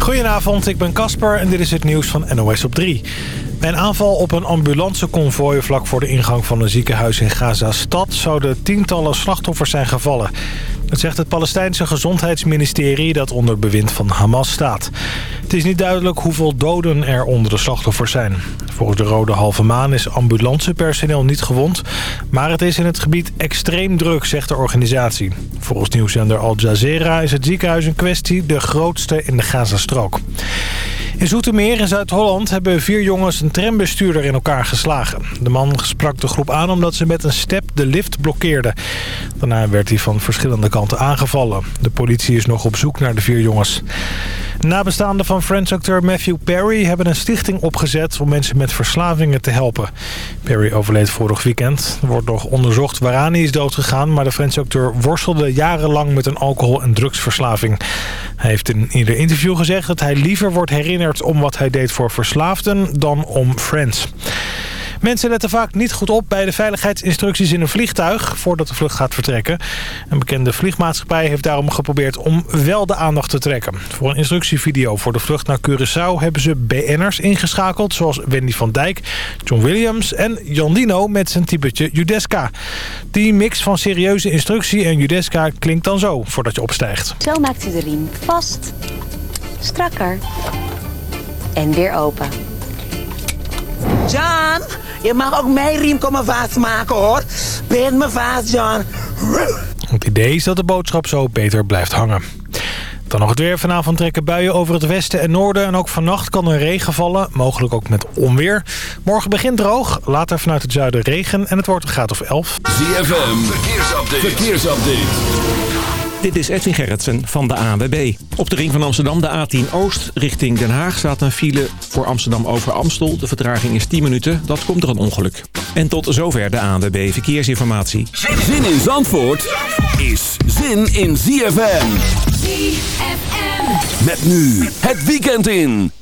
Goedenavond, ik ben Casper en dit is het nieuws van NOS op 3. Bij een aanval op een ambulanceconvooi vlak voor de ingang van een ziekenhuis in Gaza-stad... zouden tientallen slachtoffers zijn gevallen. Dat zegt het Palestijnse Gezondheidsministerie dat onder bewind van Hamas staat. Het is niet duidelijk hoeveel doden er onder de slachtoffers zijn. Volgens de Rode Halve Maan is ambulancepersoneel niet gewond... maar het is in het gebied extreem druk, zegt de organisatie. Volgens nieuwszender Al Jazeera is het ziekenhuis in kwestie de grootste in de Gazastrook. In Zoetermeer in Zuid-Holland hebben vier jongens een trambestuurder in elkaar geslagen. De man sprak de groep aan omdat ze met een step de lift blokkeerden. Daarna werd hij van verschillende kanten aangevallen. De politie is nog op zoek naar de vier jongens. Nabestaanden van Friends-acteur Matthew Perry hebben een stichting opgezet om mensen met verslavingen te helpen. Perry overleed vorig weekend. Er wordt nog onderzocht waaraan hij is doodgegaan, maar de Friends-acteur worstelde jarenlang met een alcohol- en drugsverslaving. Hij heeft in ieder interview gezegd dat hij liever wordt herinnerd om wat hij deed voor verslaafden dan om Friends. Mensen letten vaak niet goed op bij de veiligheidsinstructies in een vliegtuig voordat de vlucht gaat vertrekken. Een bekende vliegmaatschappij heeft daarom geprobeerd om wel de aandacht te trekken. Voor een instructievideo voor de vlucht naar Curaçao hebben ze BN'ers ingeschakeld zoals Wendy van Dijk, John Williams en Jan Dino met zijn typetje Judeska. Die mix van serieuze instructie en Judeska klinkt dan zo voordat je opstijgt. Zo maakt u de riem vast, strakker en weer open. John, je mag ook mijn riem komen vastmaken hoor. Bind me vast, John. Het idee is dat de boodschap zo beter blijft hangen. Dan nog het weer. Vanavond trekken buien over het westen en noorden. En ook vannacht kan er regen vallen. Mogelijk ook met onweer. Morgen begint droog. Later vanuit het zuiden regen. En het wordt een graad of 11. ZFM. Verkeersupdate. Verkeersupdate. Dit is Edwin Gerritsen van de ANWB. Op de ring van Amsterdam, de A10 Oost, richting Den Haag... staat een file voor Amsterdam over Amstel. De vertraging is 10 minuten, dat komt door een ongeluk. En tot zover de ANWB Verkeersinformatie. Zin in Zandvoort is zin in ZFM. ZFM. Met nu het weekend in.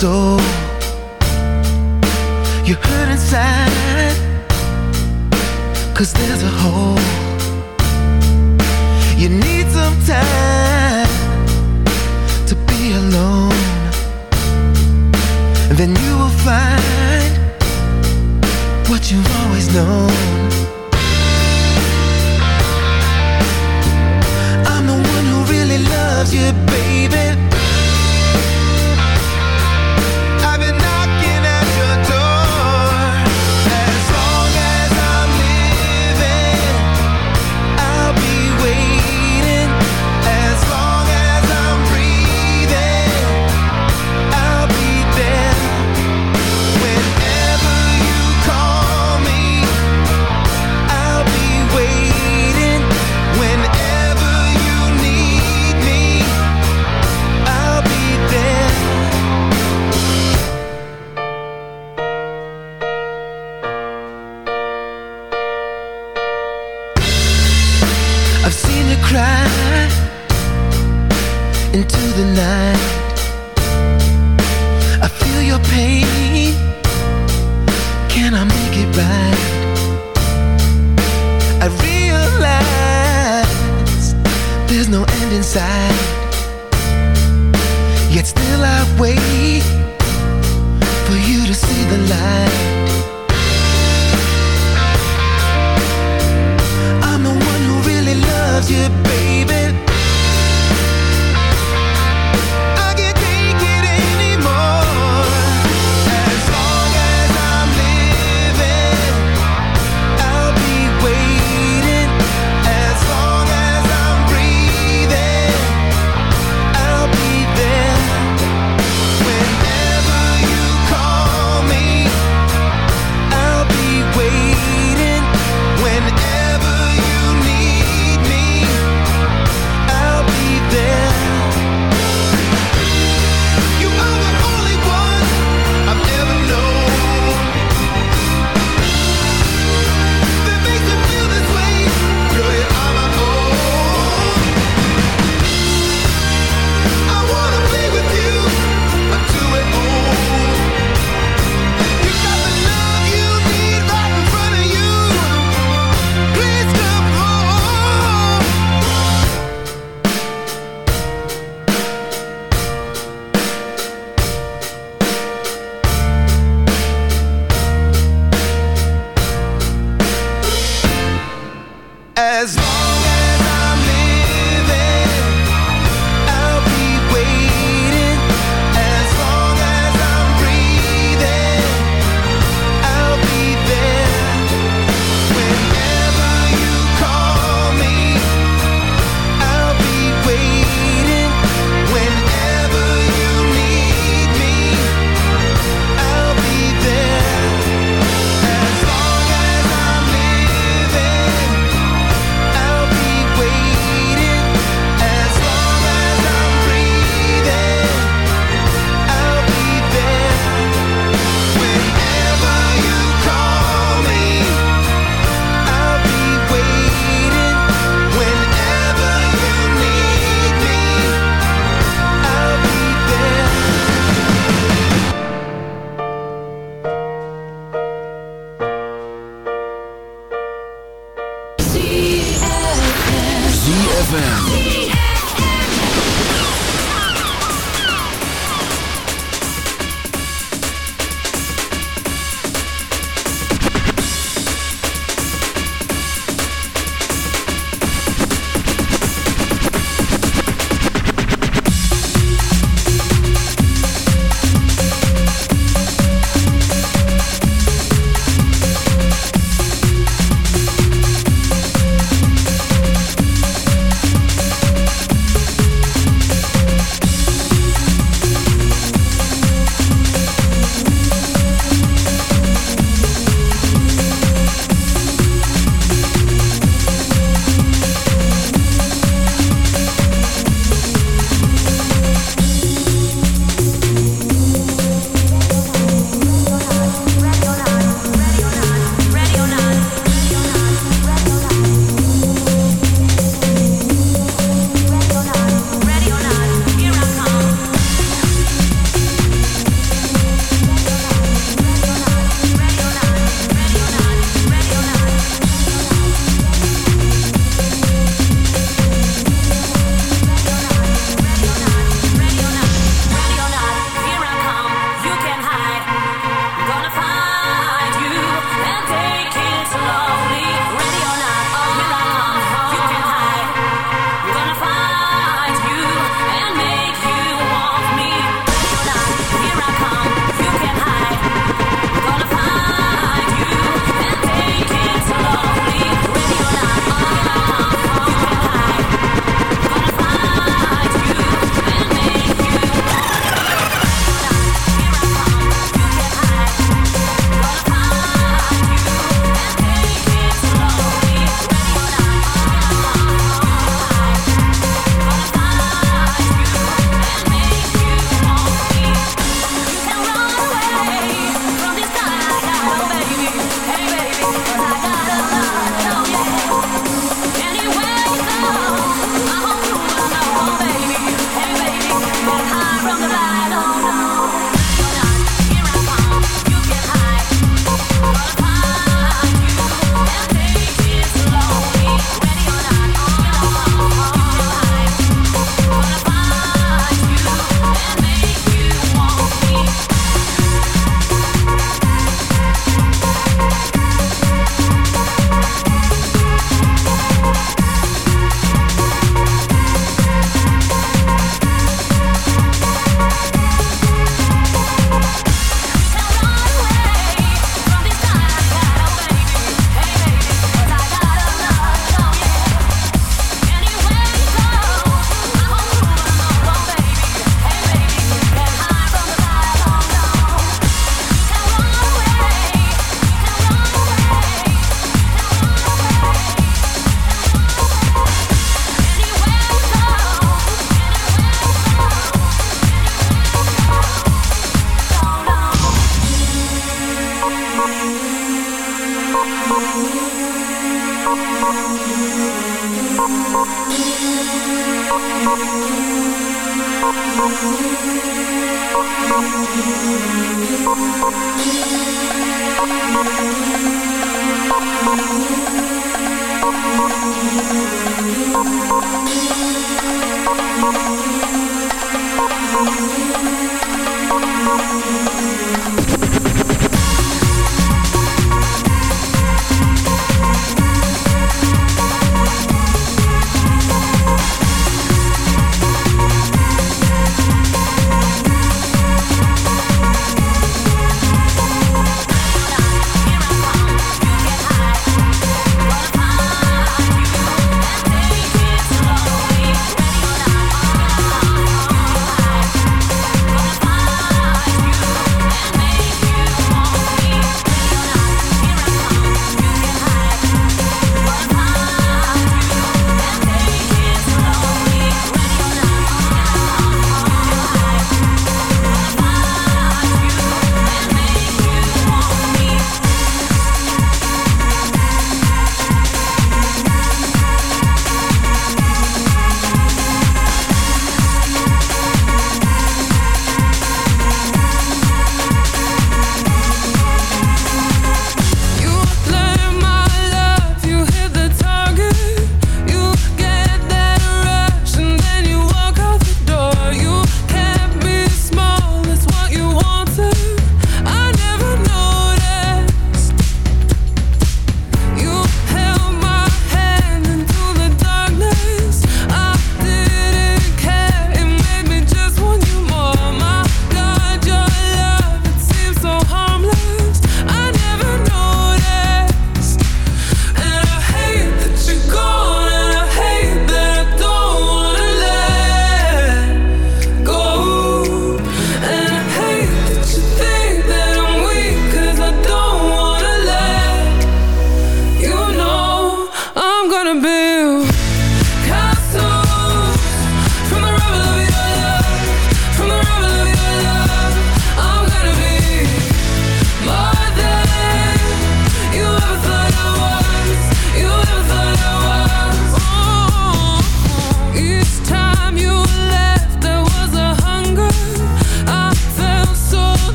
Soul. You hurt inside. Cause there's a hole. Cry into the night.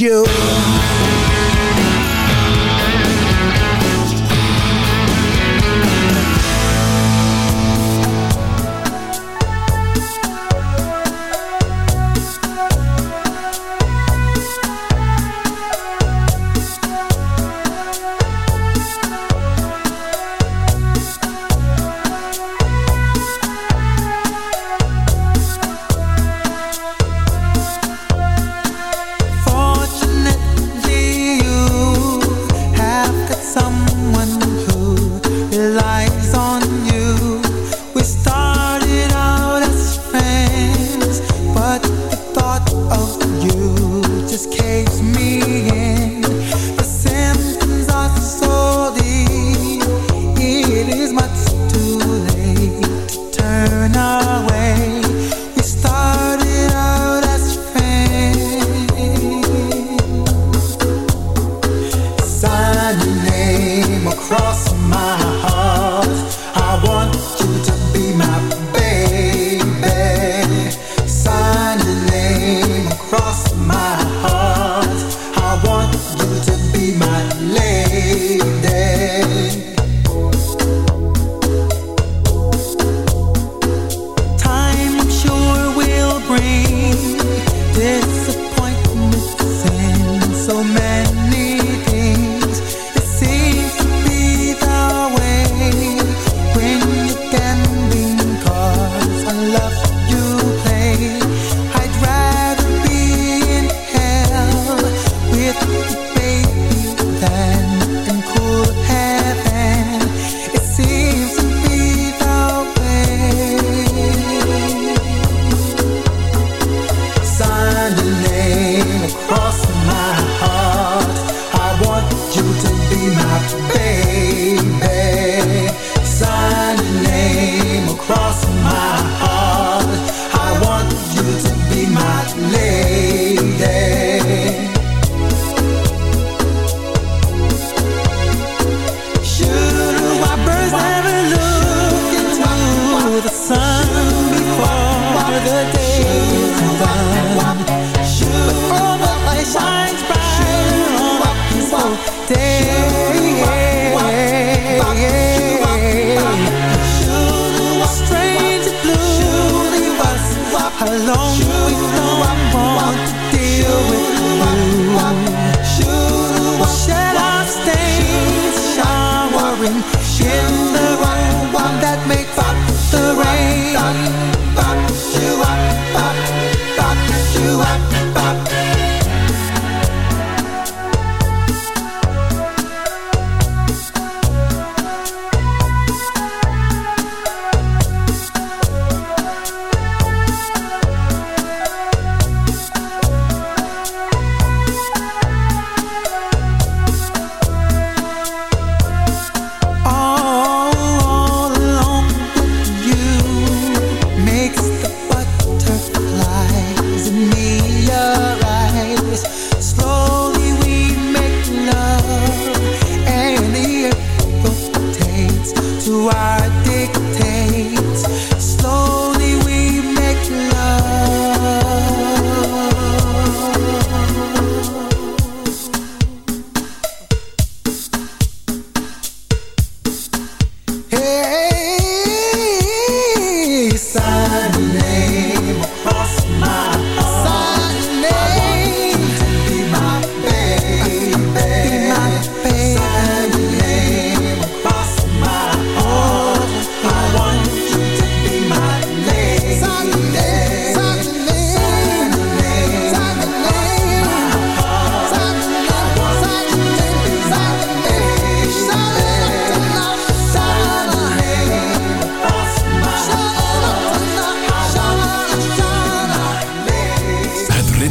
You this cage.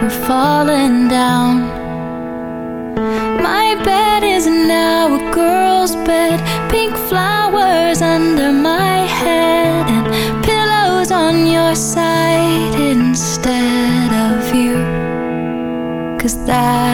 we're falling down. My bed is now a girl's bed, pink flowers under my head, and pillows on your side instead of you. Cause that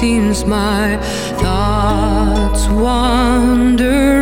seems my thoughts wander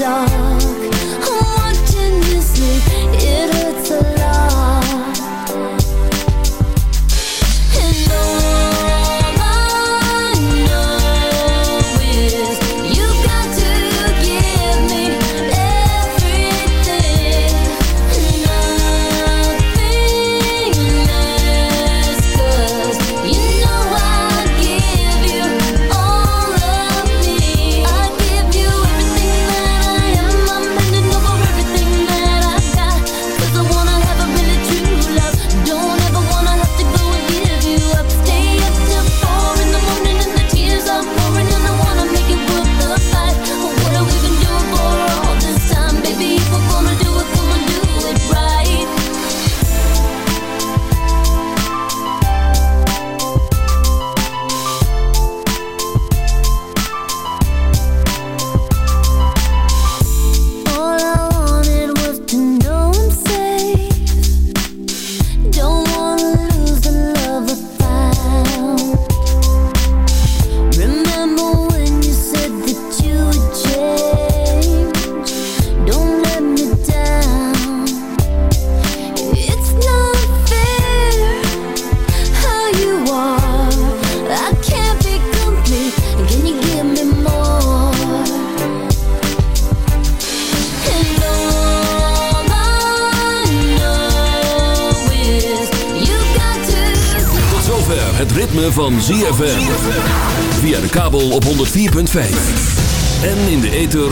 done